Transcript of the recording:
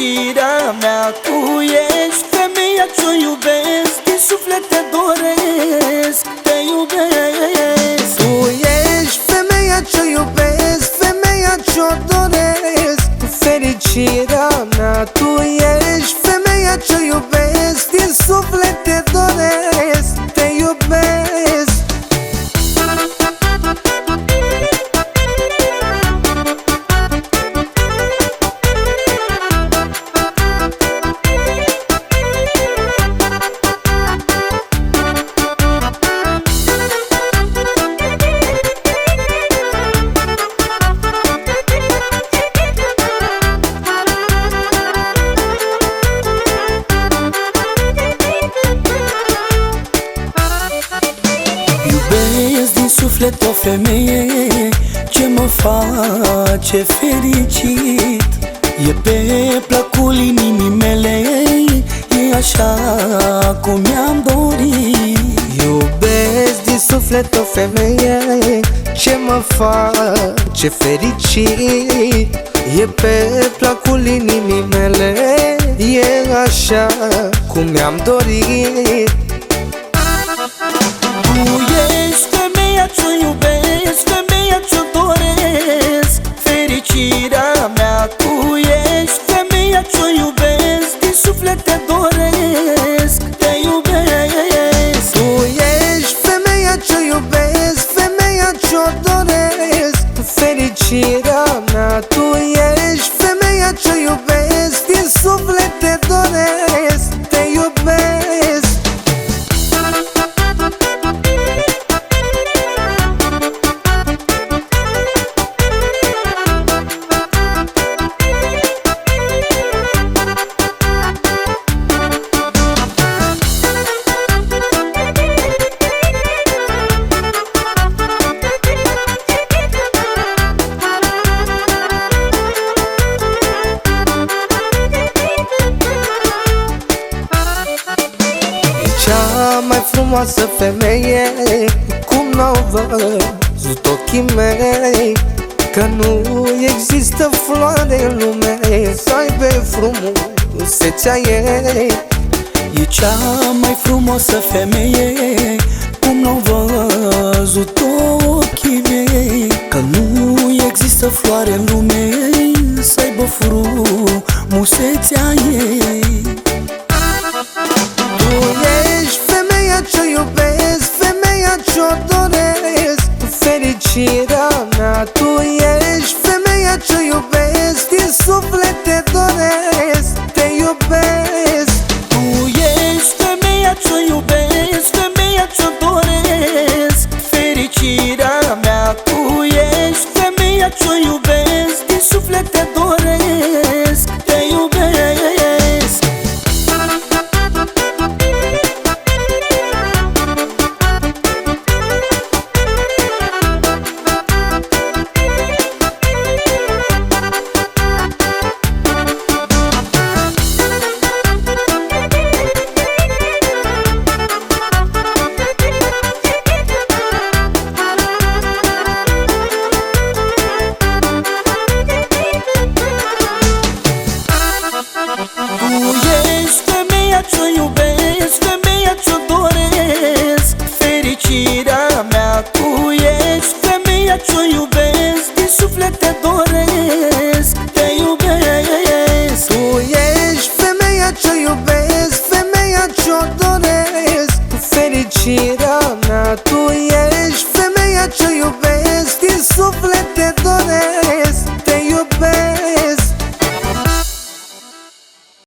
fericirea mea Tu ești. Femeia ce-o iubesc Din suflet te doresc, te iubesc. Tu ești femeia ce-o iubesc Femeia ce-o doresc. Fericirea mea Tu ești suflet o femeie Ce mă face fericit. E pe placul inimii mele E așa cum mi-am dorit. Iubesc din suflet o femeie Ce mă face fericit. E pe placul inimii mele E așa cum mi-am dorit Fericirea mea. Tu ești femeia ce iubesc Din suflet te doresc Cea mai frumoasă femeie Cum n-au văzut ochii mei Că nu există floare în lume Să aibă frumusețea ei. E cea mai frumoasă femeie Cum n-au văzut ochii mei Că nu există floare în lume Să aibă frumusețea ei ce iubesc Femeia ce-o doresc. Fericirea mea Tu ești